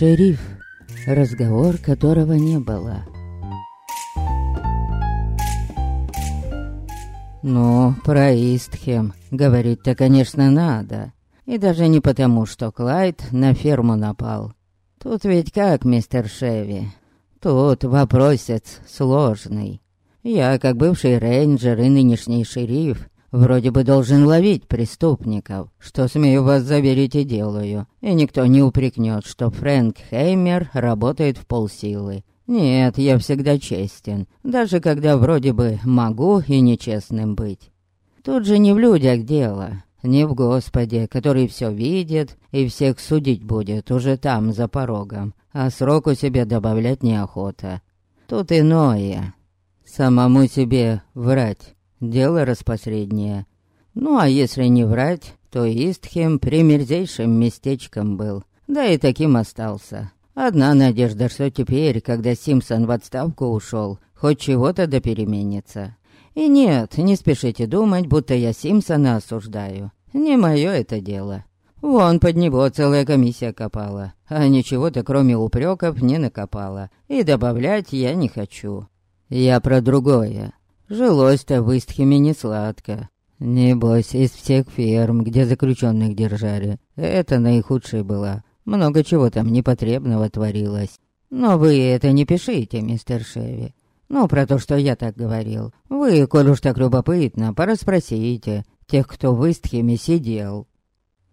Шериф, разговор которого не было. Ну, про Истхем говорить-то, конечно, надо. И даже не потому, что Клайд на ферму напал. Тут ведь как, мистер Шеви? Тут вопросец сложный. Я, как бывший рейнджер и нынешний шериф, вроде бы должен ловить преступников, что, смею вас заверить, и делаю. И никто не упрекнет, что Фрэнк Хеймер работает в полсилы. Нет, я всегда честен, даже когда вроде бы могу и нечестным быть. Тут же не в людях дело, не в Господе, который все видит и всех судить будет уже там, за порогом, а сроку себе добавлять неохота. Тут иное. Самому себе врать. Дело распосреднее. Ну, а если не врать, то Истхем примерзейшим местечком был. Да и таким остался. Одна надежда, что теперь, когда Симпсон в отставку ушел, хоть чего-то да переменится. И нет, не спешите думать, будто я Симпсона осуждаю. Не мое это дело. Вон под него целая комиссия копала, а ничего-то кроме упреков не накопала. И добавлять я не хочу. Я про другое. Жилось-то в Истхеме не сладко. Небось, из всех ферм, где заключенных держали, это наихудшая была. Много чего там непотребного творилось. Но вы это не пишите, мистер Шеви. Ну, про то, что я так говорил. Вы, коль уж так любопытно, пораспросите тех, кто в Истхеме сидел.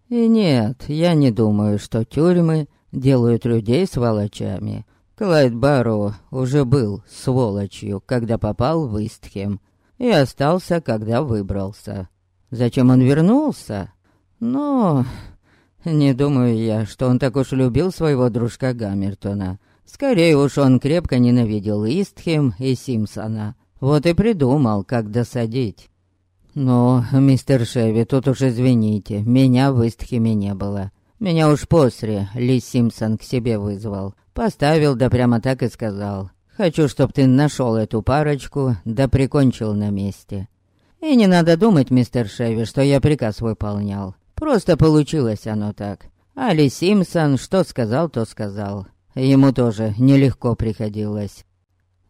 И нет, я не думаю, что тюрьмы делают людей сволочами. Клайд Барроу уже был сволочью, когда попал в Истхем, и остался, когда выбрался. Зачем он вернулся? Но... Не думаю я, что он так уж любил своего дружка Гаммертона. Скорее уж он крепко ненавидел Истхем и Симпсона. Вот и придумал, как досадить. Но, мистер Шеви, тут уж извините, меня в Истхеме не было. Меня уж после Ли Симпсон к себе вызвал. Поставил, да прямо так и сказал. Хочу, чтоб ты нашел эту парочку, да прикончил на месте. И не надо думать, мистер Шеви, что я приказ выполнял. Просто получилось оно так. Али Симпсон что сказал, то сказал. Ему тоже нелегко приходилось.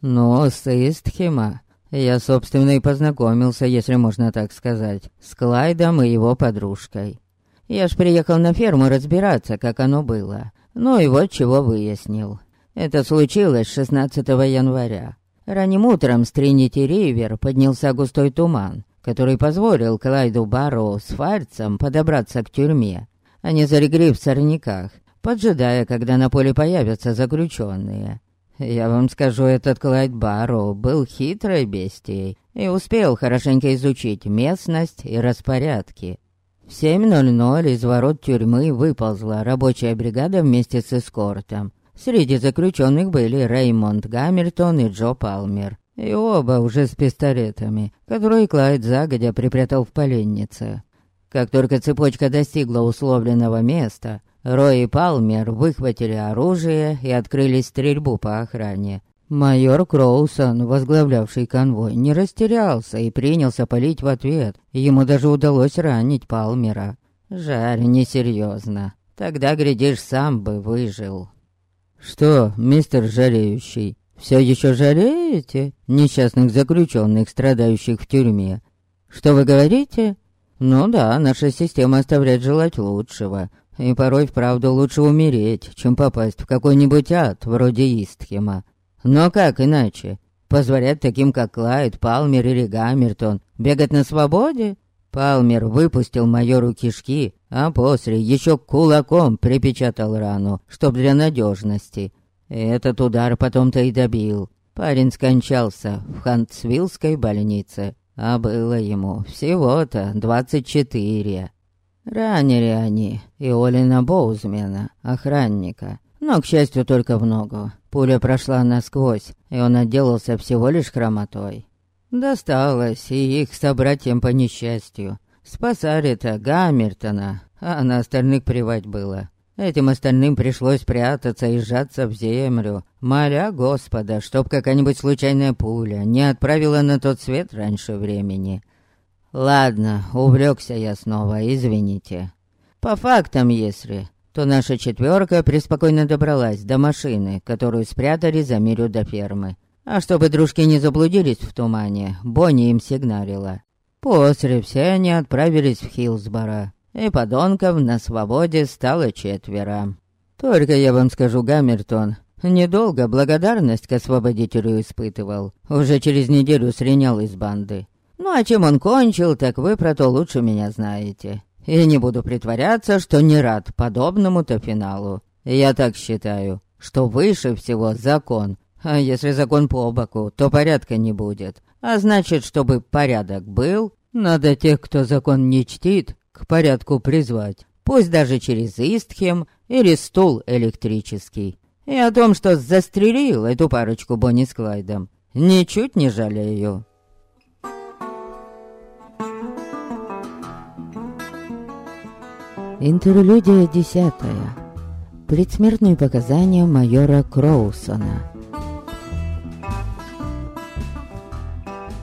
Но с Истхема я, собственно, и познакомился, если можно так сказать, с Клайдом и его подружкой. Я ж приехал на ферму разбираться, как оно было. Ну и вот чего выяснил. Это случилось 16 января. Ранним утром с Тринити Ривер поднялся густой туман, который позволил Клайду Барроу с Фарцем подобраться к тюрьме. Они зарегли в сорняках, поджидая, когда на поле появятся заключенные. Я вам скажу, этот Клайд Барроу был хитрой бестией и успел хорошенько изучить местность и распорядки. В 7.00 из ворот тюрьмы выползла рабочая бригада вместе с эскортом. Среди заключенных были Реймонд Гамильтон и Джо Палмер. И оба уже с пистолетами, которые Клайд загодя припрятал в поленнице. Как только цепочка достигла условленного места, Рой и Палмер выхватили оружие и открыли стрельбу по охране. Майор Кроусон, возглавлявший конвой, не растерялся и принялся палить в ответ. Ему даже удалось ранить Палмера. Жаль, несерьезно. Тогда, глядишь, сам бы выжил. «Что, мистер Жареющий, все еще жареете несчастных заключенных, страдающих в тюрьме? Что вы говорите? Ну да, наша система оставляет желать лучшего. И порой вправду лучше умереть, чем попасть в какой-нибудь ад, вроде Истхема. Но как иначе? Позволять таким, как Клайд, Палмер или Гаммертон бегать на свободе? Палмер выпустил майору кишки, а после еще кулаком припечатал рану, чтоб для надежности. Этот удар потом-то и добил. Парень скончался в Хантсвиллской больнице, а было ему всего-то двадцать четыре. Ранили они и Олина Боузмена, охранника, но, к счастью, только в ногу. Пуля прошла насквозь, и он отделался всего лишь хромотой. Досталось и их собратьям по несчастью. Спасали-то Гаммертона, а на остальных плевать было. Этим остальным пришлось прятаться и сжаться в землю, моля Господа, чтоб какая-нибудь случайная пуля не отправила на тот свет раньше времени. Ладно, увлекся я снова, извините. По фактам, если, то наша четверка преспокойно добралась до машины, которую спрятали за милю до фермы. А чтобы дружки не заблудились в тумане, Бонни им сигналила. После все они отправились в Хилсборо, и подонков на свободе стало четверо. Только я вам скажу, Гаммертон, недолго благодарность к освободителю испытывал. Уже через неделю сренял из банды. Ну а чем он кончил, так вы про то лучше меня знаете. И не буду притворяться, что не рад подобному-то финалу. Я так считаю, что выше всего закон. А если закон по боку, то порядка не будет. А значит, чтобы порядок был, надо тех, кто закон не чтит, к порядку призвать. Пусть даже через Истхем или стул электрический. И о том, что застрелил эту парочку Бонни с Клайдом, ничуть не жалею. Интерлюдия десятая. Предсмертные показания майора Кроусона.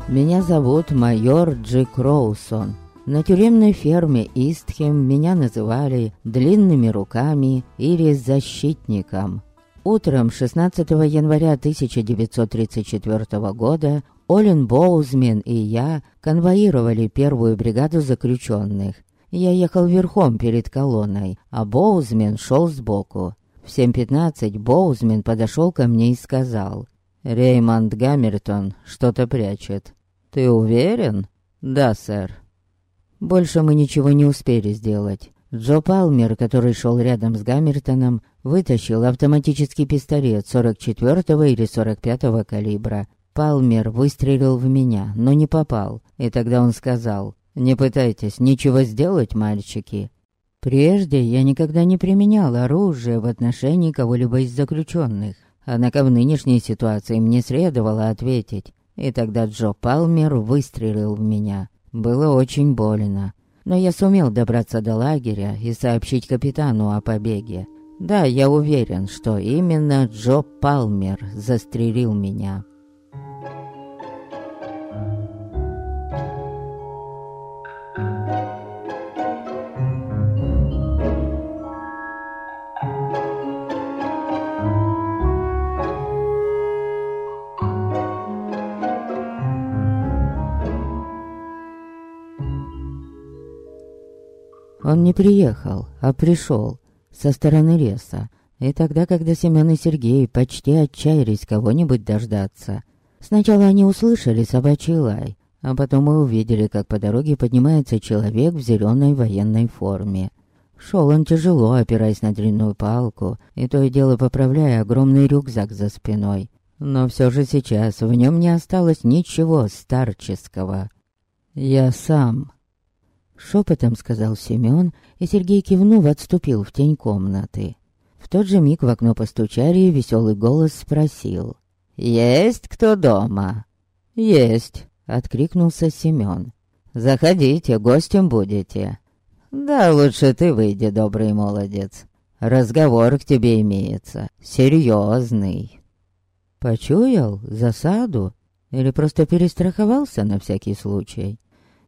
Меня зовут майор Джи Кроусон. На тюремной ферме Истхем меня называли «длинными руками» или «защитником». Утром 16 января 1934 года Олин Боузмен и я конвоировали первую бригаду заключенных. Я ехал верхом перед колонной, а Боузмен шел сбоку. В 7.15 Боузмен подошел ко мне и сказал, «Реймонд Гаммертон что-то прячет. Ты уверен?» «Да, сэр». Больше мы ничего не успели сделать. Джо Палмер, который шел рядом с Гаммертоном, вытащил автоматический пистолет 44-го или 45-го калибра. Палмер выстрелил в меня, но не попал, и тогда он сказал не пытайтесь ничего сделать, мальчики. Прежде я никогда не применял оружие в отношении кого-либо из заключенных, однако в нынешней ситуации мне следовало ответить. И тогда Джо Палмер выстрелил в меня. Было очень больно. Но я сумел добраться до лагеря и сообщить капитану о побеге. Да, я уверен, что именно Джо Палмер застрелил меня. Он не приехал, а пришел со стороны леса. И тогда, когда Семен и Сергей почти отчаялись кого-нибудь дождаться. Сначала они услышали собачий лай, а потом мы увидели, как по дороге поднимается человек в зеленой военной форме. Шел он тяжело, опираясь на длинную палку, и то и дело поправляя огромный рюкзак за спиной. Но все же сейчас в нем не осталось ничего старческого. Я сам Шепотом сказал Семен, и Сергей кивнув отступил в тень комнаты. В тот же миг в окно постучали, и веселый голос спросил. «Есть кто дома?» «Есть», — откликнулся Семен. «Заходите, гостем будете». «Да лучше ты выйди, добрый молодец. Разговор к тебе имеется, серьезный». Почуял засаду или просто перестраховался на всякий случай?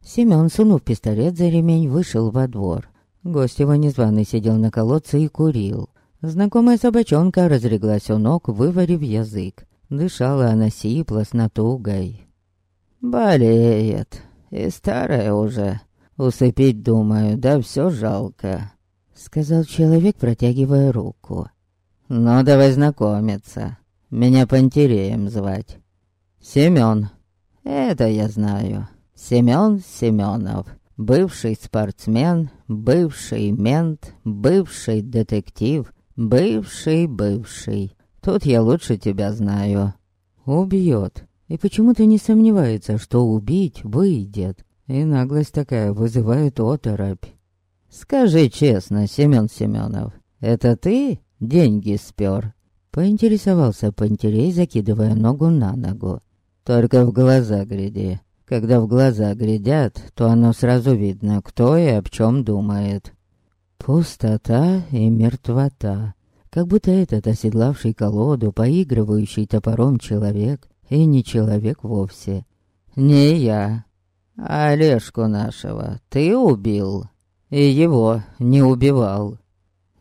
Семен, сунув пистолет за ремень, вышел во двор. Гость его незваный сидел на колодце и курил. Знакомая собачонка разреглась у ног, выварив язык. Дышала она сипло с натугой. «Болеет. И старая уже. Усыпить, думаю, да все жалко», — сказал человек, протягивая руку. «Ну, давай знакомиться. Меня Пантереем звать. Семен. Это я знаю. Семен Семенов, бывший спортсмен, бывший мент, бывший детектив, бывший-бывший. Тут я лучше тебя знаю. Убьет. И почему-то не сомневается, что убить выйдет. И наглость такая вызывает оторопь. Скажи честно, Семен Семенов, это ты деньги спер? Поинтересовался Пантерей, закидывая ногу на ногу. Только в глаза гляди. Когда в глаза глядят, то оно сразу видно, кто и об чем думает. Пустота и мертвота. Как будто этот оседлавший колоду, поигрывающий топором человек, и не человек вовсе. Не я, а Олежку нашего ты убил, и его не убивал.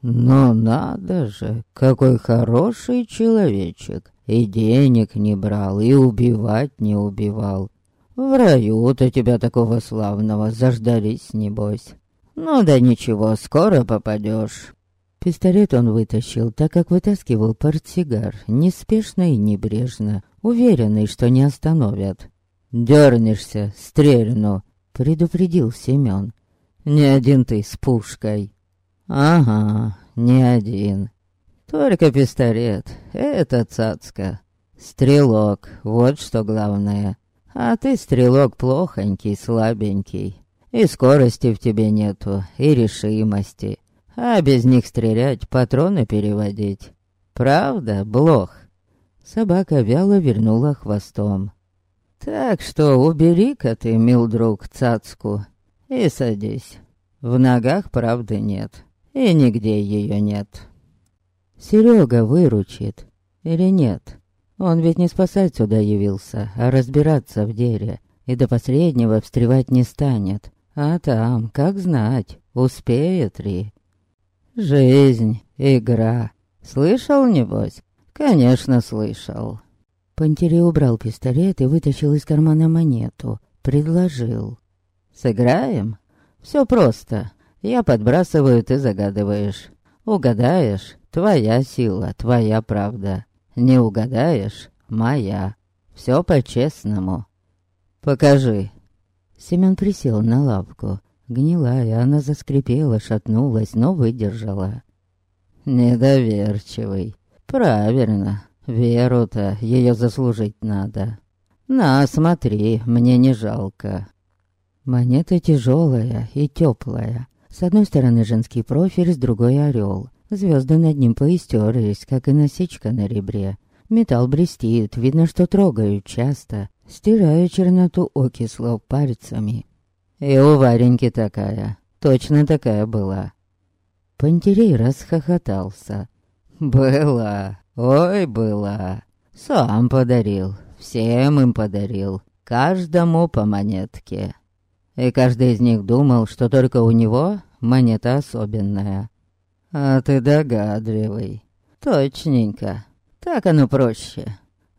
Но надо же, какой хороший человечек. И денег не брал, и убивать не убивал. В раю-то тебя такого славного заждались, небось. Ну да ничего, скоро попадешь. Пистолет он вытащил, так как вытаскивал портсигар, неспешно и небрежно, уверенный, что не остановят. «Дернешься, стрельну», — предупредил Семен. «Не один ты с пушкой». «Ага, не один. Только пистолет. Это цацка. Стрелок, вот что главное. А ты стрелок плохонький, слабенький. И скорости в тебе нету, и решимости. А без них стрелять, патроны переводить. Правда, блох?» Собака вяло вернула хвостом. «Так что убери-ка ты, мил друг, цацку, и садись. В ногах правды нет, и нигде ее нет». Серега выручит. Или нет? Он ведь не спасать сюда явился, а разбираться в деле. И до последнего встревать не станет. А там, как знать, успеет ли. Жизнь, игра. Слышал, небось? Конечно, слышал. Пантери убрал пистолет и вытащил из кармана монету. Предложил. Сыграем? Все просто. Я подбрасываю, ты загадываешь. Угадаешь, твоя сила, твоя правда. Не угадаешь, моя. Все по-честному. Покажи. Семен присел на лавку. Гнилая, она заскрипела, шатнулась, но выдержала. Недоверчивый. Правильно. Веру-то ее заслужить надо. На, смотри, мне не жалко. Монета тяжелая и теплая. С одной стороны женский профиль, с другой орел. Звезды над ним поистерлись, как и насечка на ребре. Металл блестит, видно, что трогают часто, стирая черноту окисло пальцами. И у Вареньки такая, точно такая была. Пантерей расхохотался. Была, Ой, была. Сам подарил. Всем им подарил. Каждому по монетке. И каждый из них думал, что только у него монета особенная. А ты догадливый. Точненько. Так оно проще.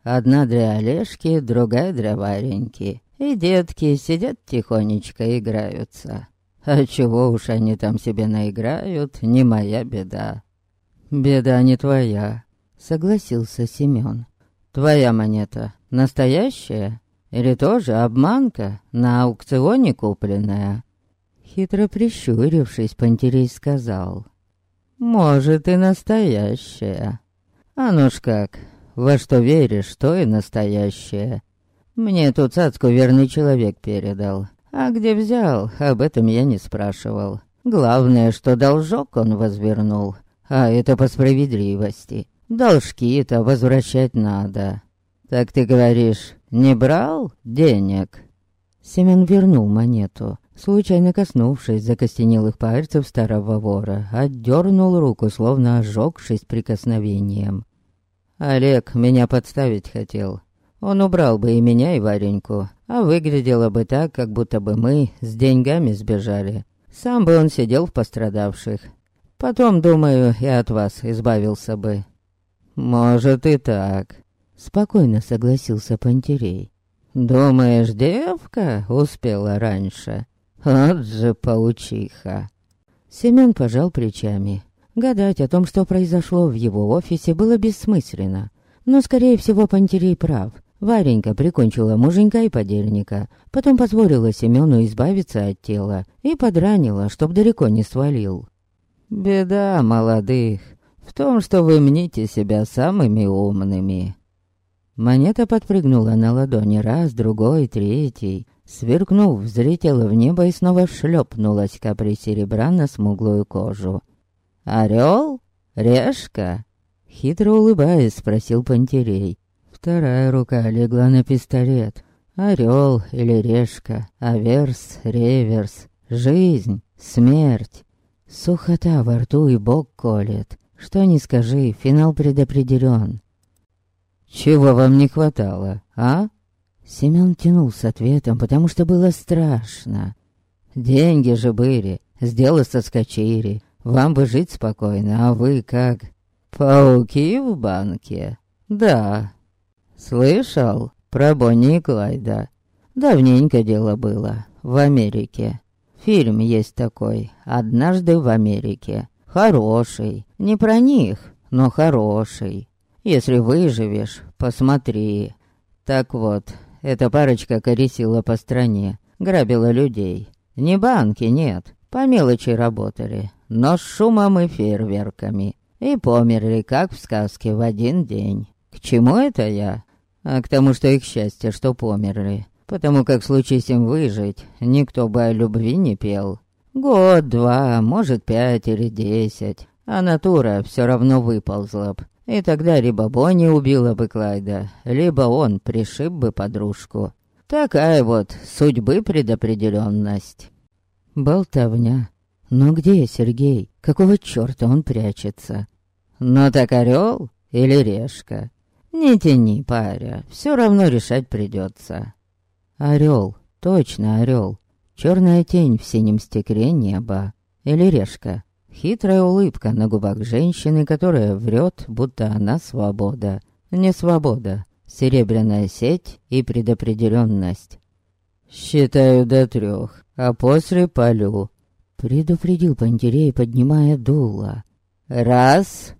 Одна для Олежки, другая для Вареньки. И детки сидят тихонечко играются. А чего уж они там себе наиграют, не моя беда. Беда не твоя, Согласился Семен. Твоя монета настоящая? Или тоже обманка, на аукционе купленная?» Хитро прищурившись, Пантерей сказал. «Может, и настоящая. А ну ж как, во что веришь, то и настоящее. Мне тут цацку верный человек передал. А где взял, об этом я не спрашивал. Главное, что должок он возвернул, а это по справедливости. Должки-то возвращать надо. Так ты говоришь, не брал денег?» Семен вернул монету, случайно коснувшись закостенелых пальцев старого вора, отдернул руку, словно ожегшись прикосновением. «Олег меня подставить хотел. Он убрал бы и меня, и Вареньку, а выглядело бы так, как будто бы мы с деньгами сбежали. Сам бы он сидел в пострадавших. Потом, думаю, и от вас избавился бы. «Может и так», — спокойно согласился Пантерей. «Думаешь, девка успела раньше? Вот же паучиха!» Семен пожал плечами. Гадать о том, что произошло в его офисе, было бессмысленно. Но, скорее всего, Пантерей прав. Варенька прикончила муженька и подельника, потом позволила Семену избавиться от тела и подранила, чтоб далеко не свалил. «Беда молодых в том, что вы мните себя самыми умными». Монета подпрыгнула на ладони раз, другой, третий. Сверкнув, взлетела в небо и снова шлепнулась капри серебра на смуглую кожу. «Орел? Решка?» Хитро улыбаясь, спросил Пантерей. Вторая рука легла на пистолет. Орел или решка, аверс, реверс, жизнь, смерть. Сухота во рту и бок колет. Что ни скажи, финал предопределен. «Чего вам не хватало, а?» Семен тянул с ответом, потому что было страшно. «Деньги же были, сделы соскочили, Вам бы жить спокойно, а вы как? Пауки в банке? Да. Слышал про Бонни и Клайда? Давненько дело было, в Америке. Фильм есть такой, «Однажды в Америке». Хороший, не про них, но хороший. Если выживешь, посмотри. Так вот, эта парочка корисила по стране, грабила людей. Не банки, нет, по мелочи работали, но с шумом и фейерверками. И померли, как в сказке, в один день. К чему это я? А к тому, что их счастье, что померли. Потому как случись им выжить, никто бы о любви не пел. Год, два, может пять или десять. А натура все равно выползла б. И тогда либо Бонни убила бы Клайда, либо он пришиб бы подружку. Такая вот судьбы предопределенность. Болтовня. Но где Сергей? Какого черта он прячется? Ну так орел или решка? Не тяни, паря, все равно решать придется. Орел, точно орел. Черная тень в синем стекле неба. Или решка. Хитрая улыбка на губах женщины, которая врет, будто она свобода. Не свобода, серебряная сеть и предопределенность. «Считаю до трех, а после полю», — предупредил Пантерей, поднимая дуло. «Раз!»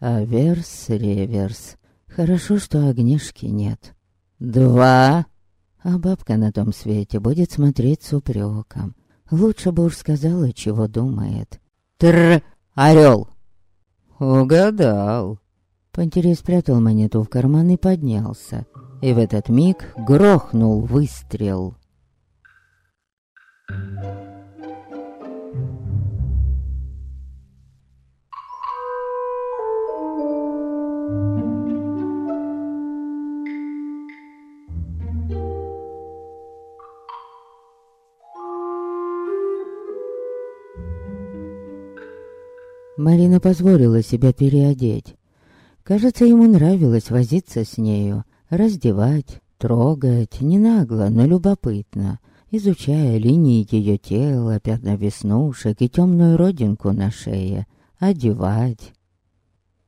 Аверс-реверс. Хорошо, что огнешки нет. «Два!» А бабка на том свете будет смотреть с упреком. Лучше бы уж сказала, чего думает. Тр, орел. Угадал. Пантерей спрятал монету в карман и поднялся. И в этот миг грохнул выстрел. Марина позволила себя переодеть. Кажется, ему нравилось возиться с нею, раздевать, трогать, не нагло, но любопытно, изучая линии ее тела, пятна веснушек и темную родинку на шее, одевать.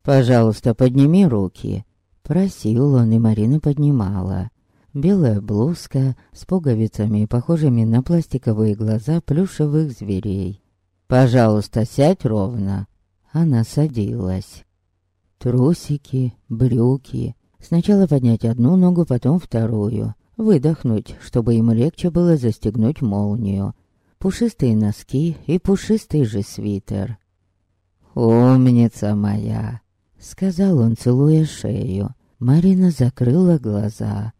«Пожалуйста, подними руки», — просил он, и Марина поднимала. Белая блузка с пуговицами, похожими на пластиковые глаза плюшевых зверей. «Пожалуйста, сядь ровно, она садилась. Трусики, брюки. Сначала поднять одну ногу, потом вторую. Выдохнуть, чтобы ему легче было застегнуть молнию. Пушистые носки и пушистый же свитер. «Умница моя!» — сказал он, целуя шею. Марина закрыла глаза.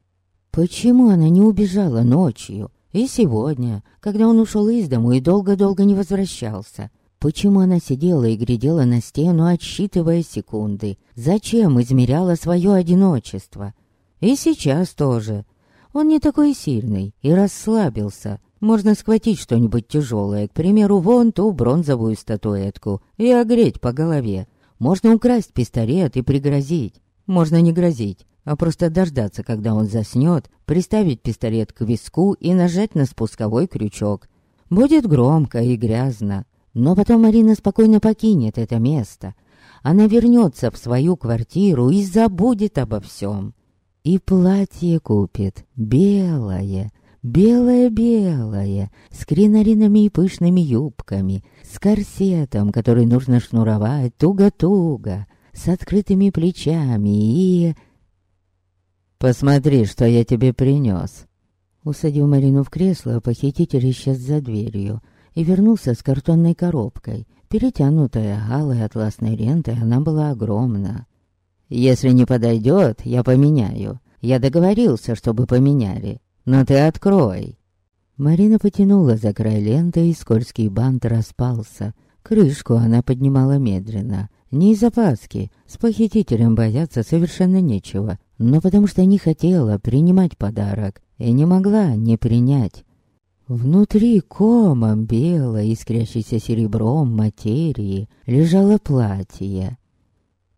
Почему она не убежала ночью? И сегодня, когда он ушел из дому и долго-долго не возвращался? Почему она сидела и глядела на стену, отсчитывая секунды? Зачем измеряла свое одиночество? И сейчас тоже. Он не такой сильный и расслабился. Можно схватить что-нибудь тяжелое, к примеру, вон ту бронзовую статуэтку, и огреть по голове. Можно украсть пистолет и пригрозить. Можно не грозить, а просто дождаться, когда он заснет, приставить пистолет к виску и нажать на спусковой крючок. Будет громко и грязно, но потом Марина спокойно покинет это место. Она вернется в свою квартиру и забудет обо всем. И платье купит белое, белое-белое, с кринолинами и пышными юбками, с корсетом, который нужно шнуровать туго-туго, с открытыми плечами и... «Посмотри, что я тебе принес!» Усадил Марину в кресло, а похититель исчез за дверью — и вернулся с картонной коробкой. Перетянутая алой атласной лентой, она была огромна. «Если не подойдет, я поменяю. Я договорился, чтобы поменяли. Но ты открой». Марина потянула за край ленты, и скользкий бант распался. Крышку она поднимала медленно. Не из опаски, с похитителем бояться совершенно нечего, но потому что не хотела принимать подарок и не могла не принять. Внутри комом белой, искрящейся серебром материи, лежало платье.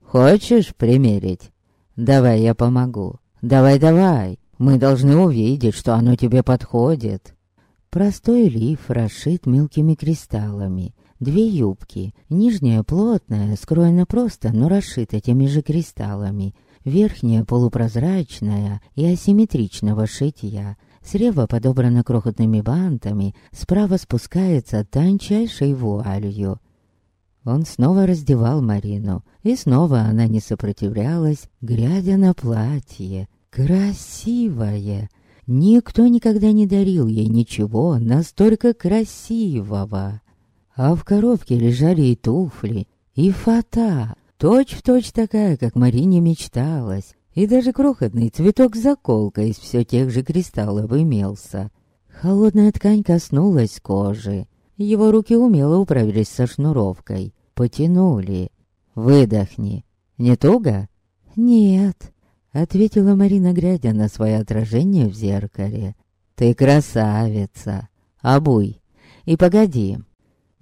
«Хочешь примерить? Давай я помогу. Давай-давай, мы должны увидеть, что оно тебе подходит». Простой лиф расшит мелкими кристаллами. две юбки. Нижняя плотная, скроена просто, но расшита теми же кристаллами. Верхняя полупрозрачная и асимметричного шитья. Слева подобрана крохотными бантами, справа спускается тончайшей вуалью. Он снова раздевал Марину, и снова она не сопротивлялась, глядя на платье. Красивое! Никто никогда не дарил ей ничего настолько красивого. А в коробке лежали и туфли, и фата, точь-в-точь точь такая, как Марине мечталась, и даже крохотный цветок-заколка из все тех же кристаллов имелся. Холодная ткань коснулась кожи. Его руки умело управились со шнуровкой. Потянули. «Выдохни. Не туго?» «Нет», — ответила Марина, глядя на свое отражение в зеркале. «Ты красавица. Обуй. И погоди».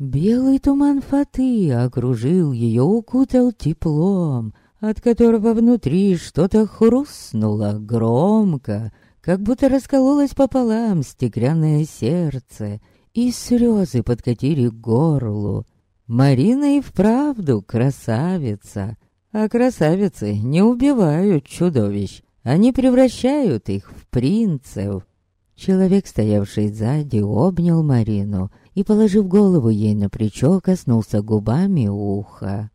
Белый туман фаты окружил ее, укутал теплом, от которого внутри что-то хрустнуло громко, как будто раскололось пополам стеклянное сердце, и слезы подкатили к горлу. Марина и вправду красавица, а красавицы не убивают чудовищ, они превращают их в принцев. Человек, стоявший сзади, обнял Марину и, положив голову ей на плечо, коснулся губами уха.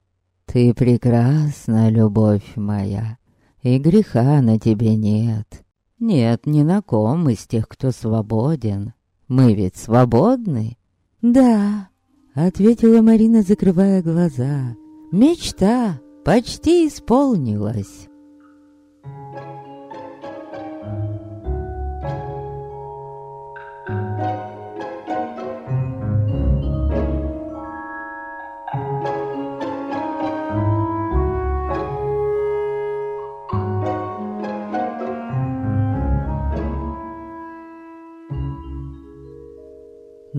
Ты прекрасна, любовь моя, и греха на тебе нет. Нет ни на ком из тех, кто свободен. Мы ведь свободны? Да, ответила Марина, закрывая глаза. Мечта почти исполнилась.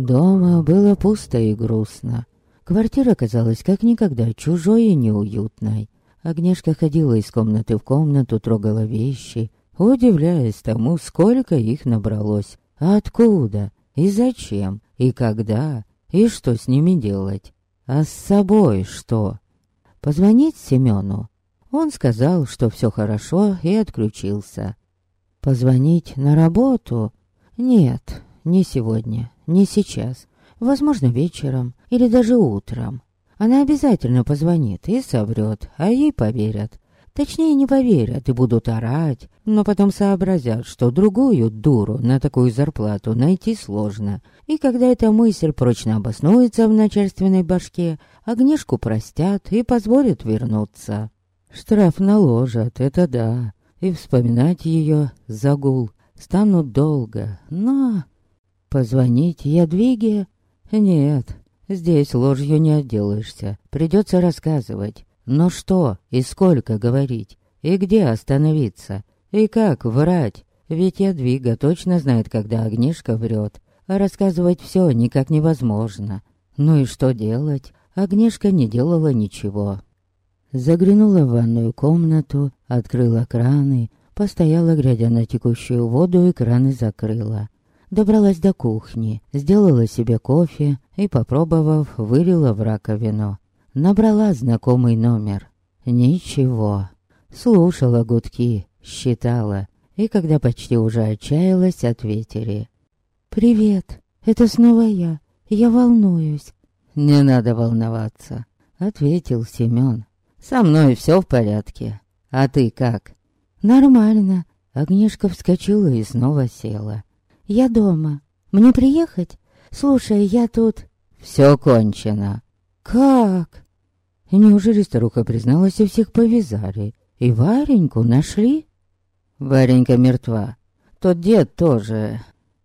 Дома было пусто и грустно. Квартира казалась как никогда чужой и неуютной. Агнешка ходила из комнаты в комнату, трогала вещи, удивляясь тому, сколько их набралось. Откуда? И зачем? И когда? И что с ними делать? А с собой что? Позвонить Семену? Он сказал, что все хорошо, и отключился. Позвонить на работу? Нет, не сегодня, не сейчас. Возможно, вечером или даже утром. Она обязательно позвонит и соврет, а ей поверят. Точнее, не поверят и будут орать, но потом сообразят, что другую дуру на такую зарплату найти сложно. И когда эта мысль прочно обоснуется в начальственной башке, огнешку простят и позволят вернуться. Штраф наложат, это да, и вспоминать ее загул станут долго, но Позвонить Ядвиге? Нет, здесь ложью не отделаешься. Придется рассказывать. Но что и сколько говорить? И где остановиться? И как врать? Ведь Ядвига точно знает, когда Агнешка врет. А рассказывать все никак невозможно. Ну и что делать? Агнешка не делала ничего. Заглянула в ванную комнату, открыла краны, постояла, глядя на текущую воду, и краны закрыла. Добралась до кухни, сделала себе кофе и, попробовав, вылила в раковину. Набрала знакомый номер. Ничего. Слушала гудки, считала. И когда почти уже отчаялась, ответили. «Привет, это снова я. Я волнуюсь». «Не надо волноваться», — ответил Семён. «Со мной все в порядке. А ты как?» «Нормально». Агнешка вскочила и снова села. «Я дома. Мне приехать? Слушай, я тут...» «Все кончено». «Как?» Неужели старуха призналась, и всех повязали? И Вареньку нашли? Варенька мертва. Тот дед тоже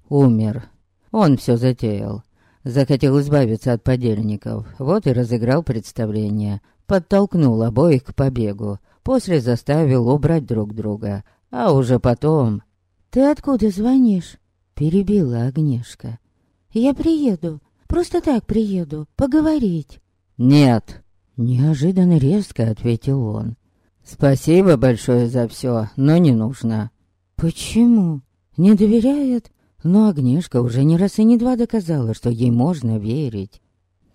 умер. Он все затеял. Захотел избавиться от подельников. Вот и разыграл представление. Подтолкнул обоих к побегу. После заставил убрать друг друга. А уже потом... «Ты откуда звонишь?» Перебила Агнешка. «Я приеду. Просто так приеду. Поговорить». «Нет». Неожиданно резко ответил он. «Спасибо большое за все, но не нужно». «Почему? Не доверяет?» Но Агнешка уже не раз и не два доказала, что ей можно верить.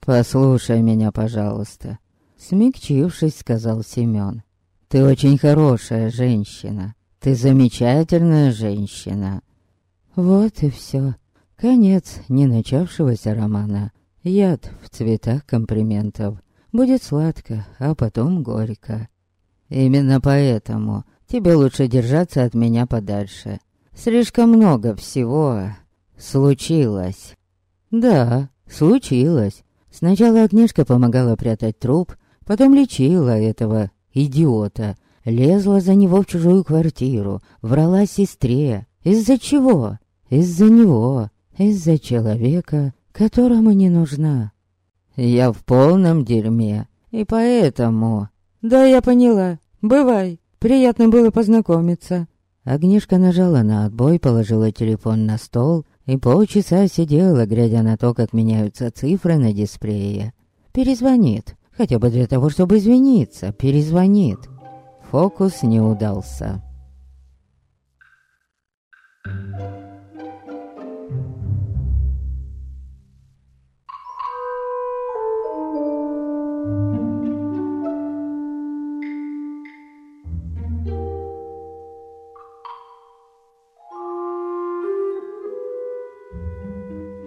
«Послушай меня, пожалуйста», — смягчившись, сказал Семён. «Ты очень хорошая женщина. Ты замечательная женщина». Вот и все. Конец не начавшегося романа. Яд в цветах комплиментов. Будет сладко, а потом горько. Именно поэтому тебе лучше держаться от меня подальше. Слишком много всего случилось. Да, случилось. Сначала Агнешка помогала прятать труп, потом лечила этого идиота, лезла за него в чужую квартиру, врала сестре. Из-за чего? Из-за него, из-за человека, которому не нужна. Я в полном дерьме, и поэтому... Да, я поняла. Бывай. Приятно было познакомиться. Агнешка нажала на отбой, положила телефон на стол и полчаса сидела, глядя на то, как меняются цифры на дисплее. Перезвонит, хотя бы для того, чтобы извиниться, перезвонит. Фокус не удался.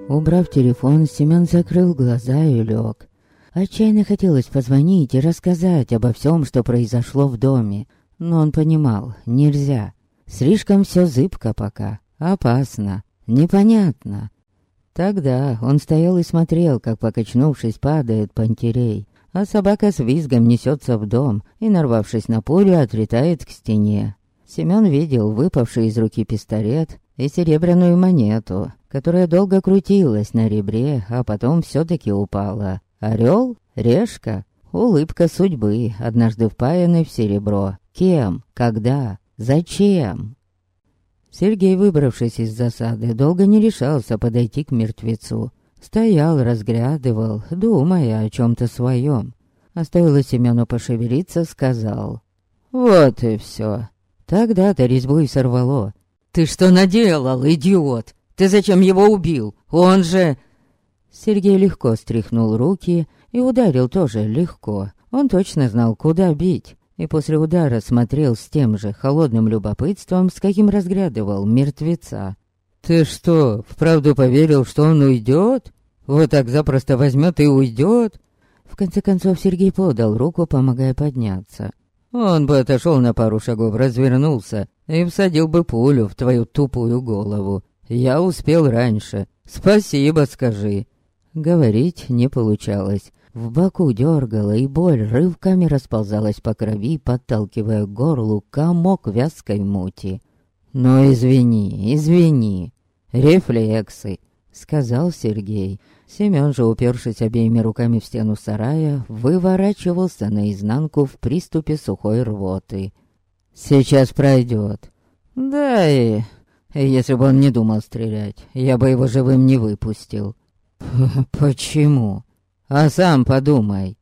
Убрав телефон, Семен закрыл глаза и лег. Отчаянно хотелось позвонить и рассказать обо всем, что произошло в доме. Но он понимал, нельзя. Слишком все зыбко пока, опасно, непонятно. Тогда он стоял и смотрел, как, покачнувшись, падает пантерей, а собака с визгом несется в дом и, нарвавшись на пулю, отлетает к стене. Семен видел выпавший из руки пистолет и серебряную монету, которая долго крутилась на ребре, а потом все-таки упала. Орел? Решка? Улыбка судьбы, однажды впаянной в серебро. Кем? Когда? Зачем? Сергей, выбравшись из засады, долго не решался подойти к мертвецу. Стоял, разглядывал, думая о чем-то своем. А стоило Семену пошевелиться, сказал. «Вот и все. Тогда-то резьбу и сорвало. Ты что наделал, идиот? Ты зачем его убил? Он же...» Сергей легко стряхнул руки и ударил тоже легко. Он точно знал, куда бить. И после удара смотрел с тем же холодным любопытством, с каким разглядывал мертвеца. «Ты что, вправду поверил, что он уйдет? Вот так запросто возьмет и уйдет?» В конце концов Сергей подал руку, помогая подняться. Он бы отошел на пару шагов, развернулся и всадил бы пулю в твою тупую голову. Я успел раньше. Спасибо, скажи. Говорить не получалось. В боку дергала, и боль рывками расползалась по крови, подталкивая к горлу комок вязкой мути. «Ну, извини, извини. Рефлексы», — сказал Сергей. Семен же, упершись обеими руками в стену сарая, выворачивался наизнанку в приступе сухой рвоты. «Сейчас пройдет. Да и если бы он не думал стрелять, я бы его живым не выпустил. Почему? А сам подумай.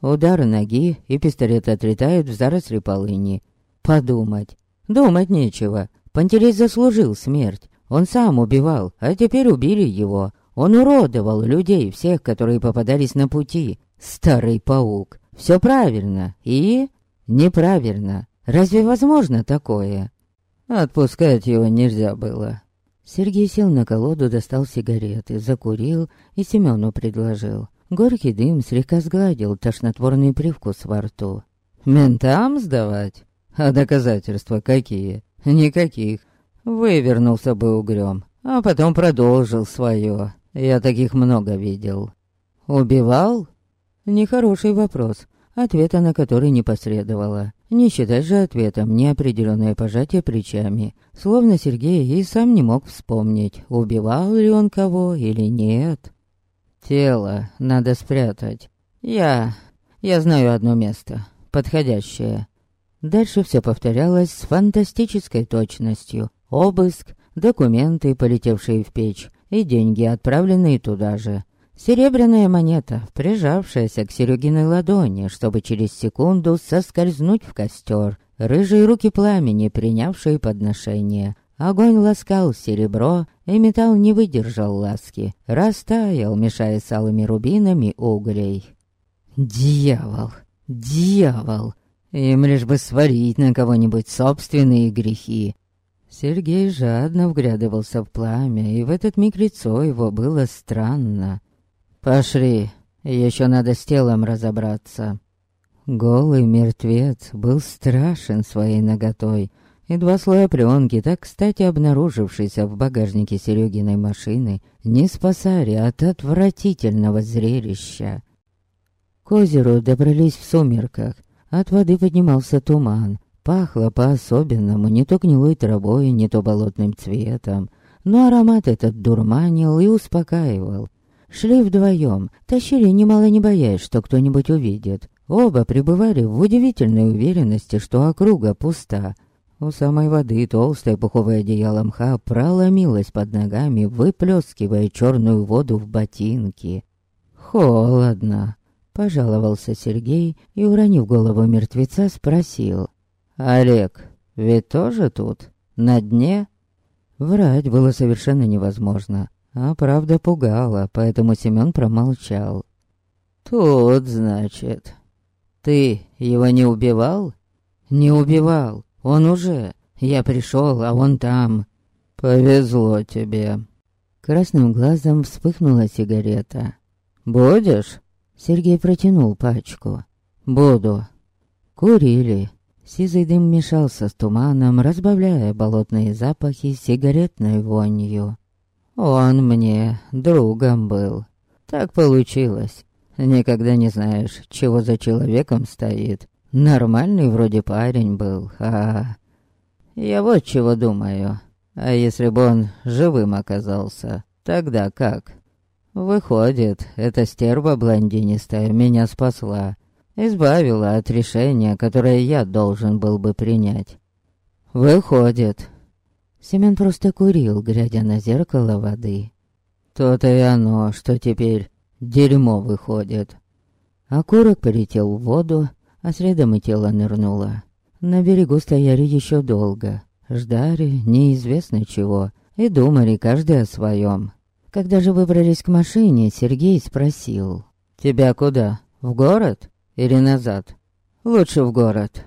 Удар ноги, и пистолет отлетает в заросли полыни. Подумать. Думать нечего. Пантелей заслужил смерть. Он сам убивал, а теперь убили его. Он уродовал людей, всех, которые попадались на пути. Старый паук. Все правильно. И... Неправильно. Разве возможно такое? Отпускать его нельзя было. Сергей сел на колоду, достал сигареты, закурил и Семену предложил. Горький дым слегка сгладил тошнотворный привкус во рту. «Ментам сдавать? А доказательства какие? Никаких. Вывернулся бы угрём, а потом продолжил свое. Я таких много видел. Убивал? Нехороший вопрос ответа на который не последовало. Не считать же ответом неопределенное пожатие плечами, словно Сергей и сам не мог вспомнить, убивал ли он кого или нет. Тело надо спрятать. Я... я знаю одно место, подходящее. Дальше все повторялось с фантастической точностью. Обыск, документы, полетевшие в печь, и деньги, отправленные туда же. Серебряная монета, прижавшаяся к Серегиной ладони, чтобы через секунду соскользнуть в костер. Рыжие руки пламени, принявшие подношение. Огонь ласкал серебро, и металл не выдержал ласки, растаял, мешая с алыми рубинами углей. Дьявол! Дьявол! Им лишь бы сварить на кого-нибудь собственные грехи. Сергей жадно вглядывался в пламя, и в этот миг лицо его было странно. «Пошли, еще надо с телом разобраться». Голый мертвец был страшен своей наготой, и два слоя пленки, так кстати обнаружившиеся в багажнике Серегиной машины, не спасали от отвратительного зрелища. К озеру добрались в сумерках. От воды поднимался туман. Пахло по-особенному, не то гнилой травой, не то болотным цветом. Но аромат этот дурманил и успокаивал. Шли вдвоем, тащили немало не боясь, что кто-нибудь увидит. Оба пребывали в удивительной уверенности, что округа пуста, у самой воды толстое пуховое одеяло мха проломилось под ногами, выплескивая черную воду в ботинки. «Холодно», — пожаловался Сергей и, уронив голову мертвеца, спросил. «Олег, ведь тоже тут? На дне?» Врать было совершенно невозможно, а правда пугала, поэтому Семен промолчал. «Тут, значит. Ты его не убивал?» «Не убивал. Он уже. Я пришел, а он там. Повезло тебе. Красным глазом вспыхнула сигарета. Будешь? Сергей протянул пачку. Буду. Курили. Сизый дым мешался с туманом, разбавляя болотные запахи сигаретной вонью. Он мне другом был. Так получилось. Никогда не знаешь, чего за человеком стоит. Нормальный вроде парень был, а... Я вот чего думаю. А если бы он живым оказался, тогда как? Выходит, эта стерва блондинистая меня спасла. Избавила от решения, которое я должен был бы принять. Выходит. Семен просто курил, глядя на зеркало воды. То-то и оно, что теперь дерьмо выходит. Окурок полетел в воду, а следом и тело нырнуло. На берегу стояли еще долго, ждали неизвестно чего и думали каждый о своем. Когда же выбрались к машине, Сергей спросил. «Тебя куда? В город или назад?» «Лучше в город».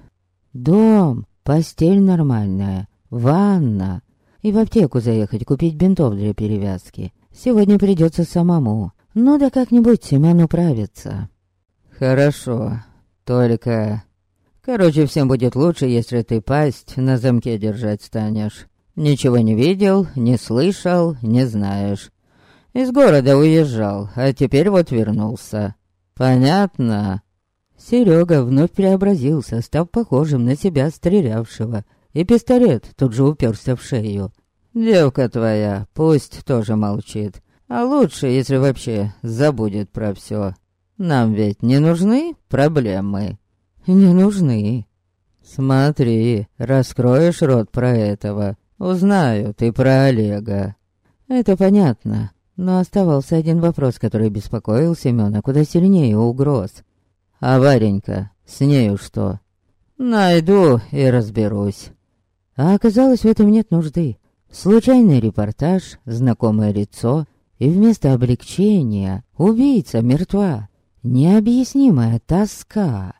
«Дом, постель нормальная, ванна. И в аптеку заехать купить бинтов для перевязки. Сегодня придется самому. Ну да как-нибудь Семен управится». «Хорошо, только... Короче, всем будет лучше, если ты пасть на замке держать станешь. Ничего не видел, не слышал, не знаешь. Из города уезжал, а теперь вот вернулся. Понятно?» Серега вновь преобразился, став похожим на себя стрелявшего, и пистолет тут же уперся в шею. «Девка твоя, пусть тоже молчит, а лучше, если вообще забудет про все. Нам ведь не нужны проблемы. Не нужны. Смотри, раскроешь рот про этого, узнаю ты про Олега. Это понятно, но оставался один вопрос, который беспокоил Семёна куда сильнее угроз. А Варенька, с нею что? Найду и разберусь. А оказалось, в этом нет нужды. Случайный репортаж, знакомое лицо, и вместо облегчения убийца мертва. Необъяснимая тоска.